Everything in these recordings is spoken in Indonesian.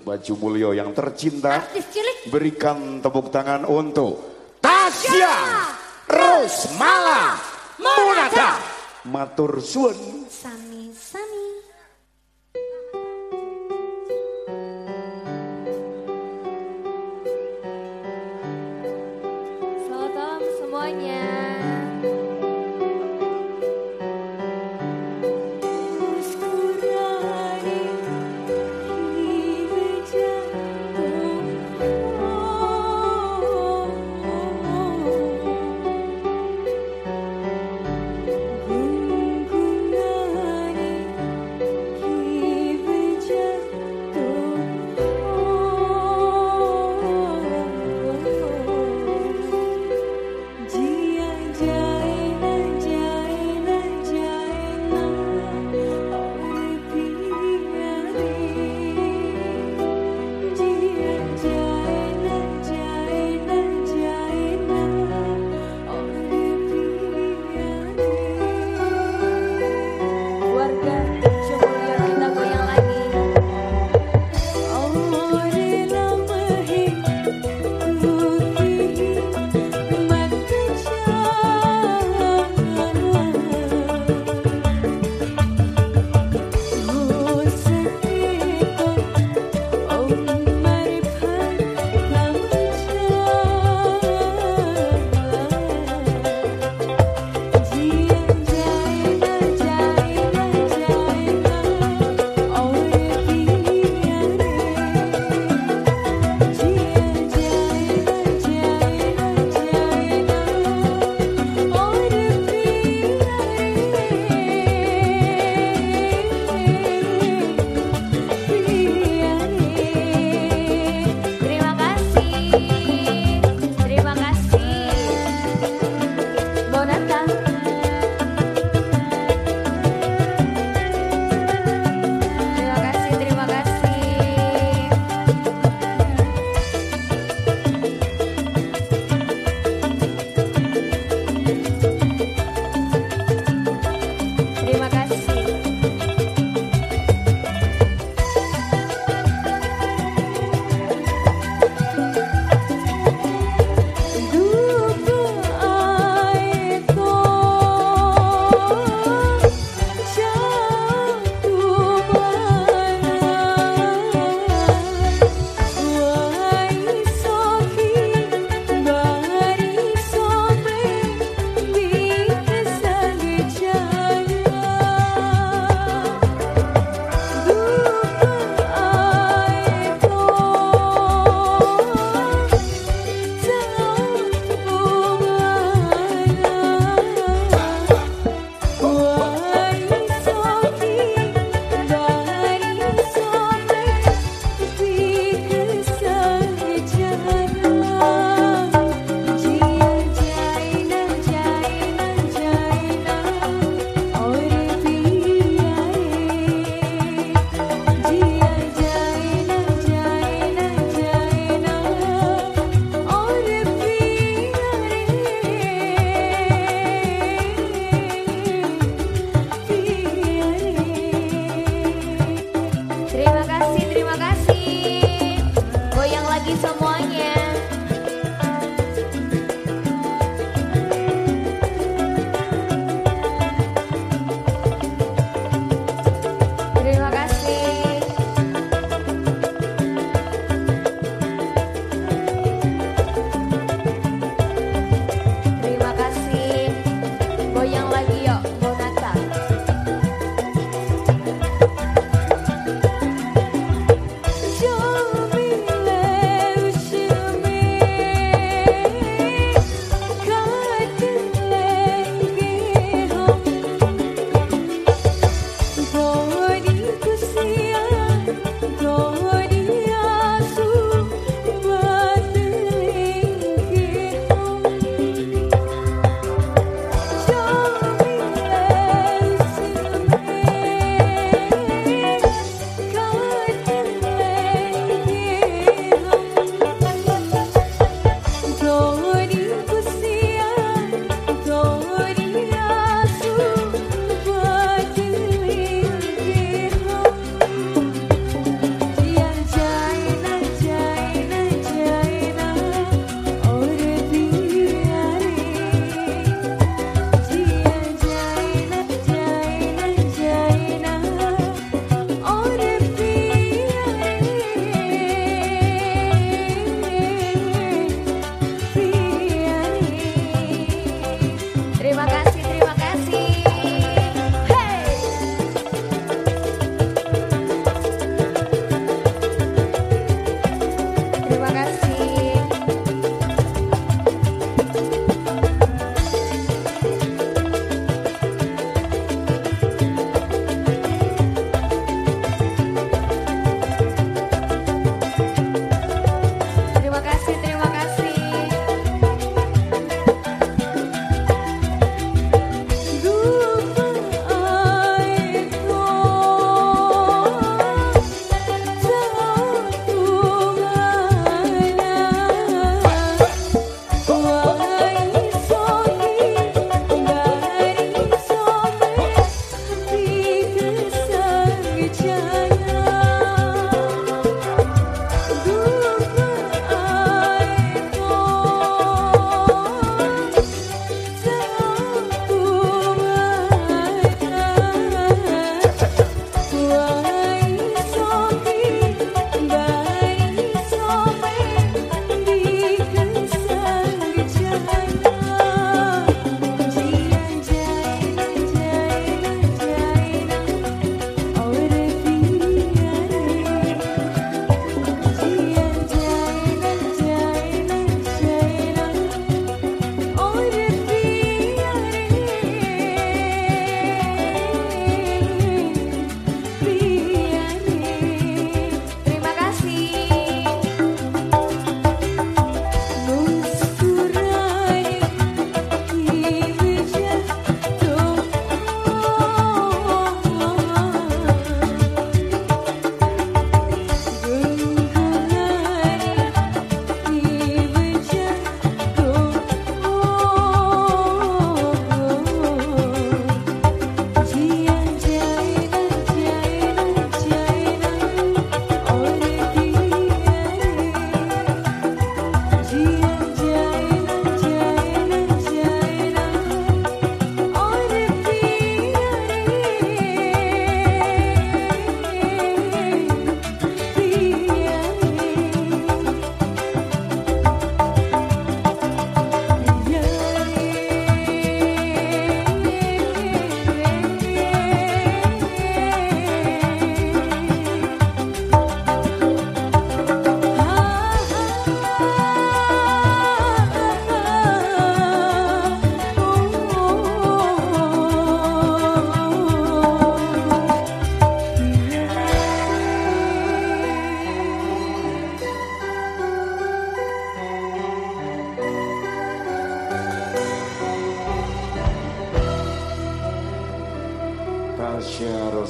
Baju Mulyo yang tercinta. Artis cilik. Berikan tepuk tangan untuk Tasya Rosmala Monata. Matur suwun. la.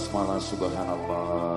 Rosmala Subhanallah